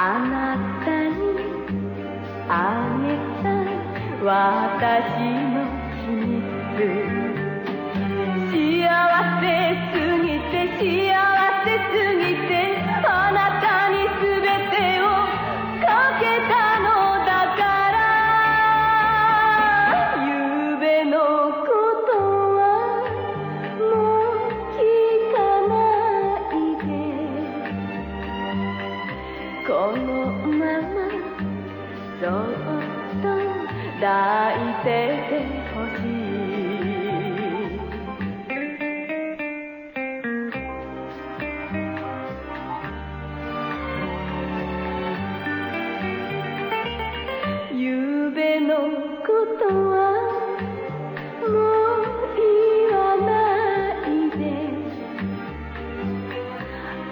あなたにあげた私の秘密。幸せすぎて幸せこのままそっと抱いててほしい。ゆうべのことはもう言わないで。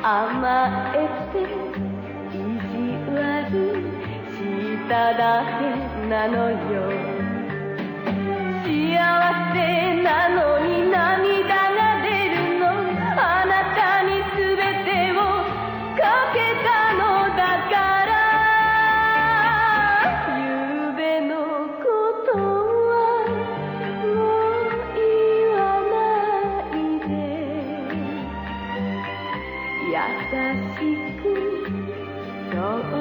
甘えてただけなのよ。幸せなのに涙が出るの。あなたに全てをかけたのだから。ゆうべのことはもう言わないで。優しくそっ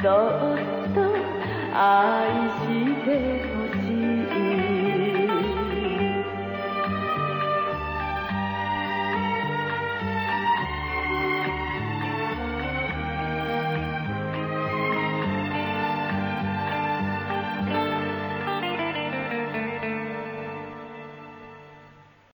そっと愛して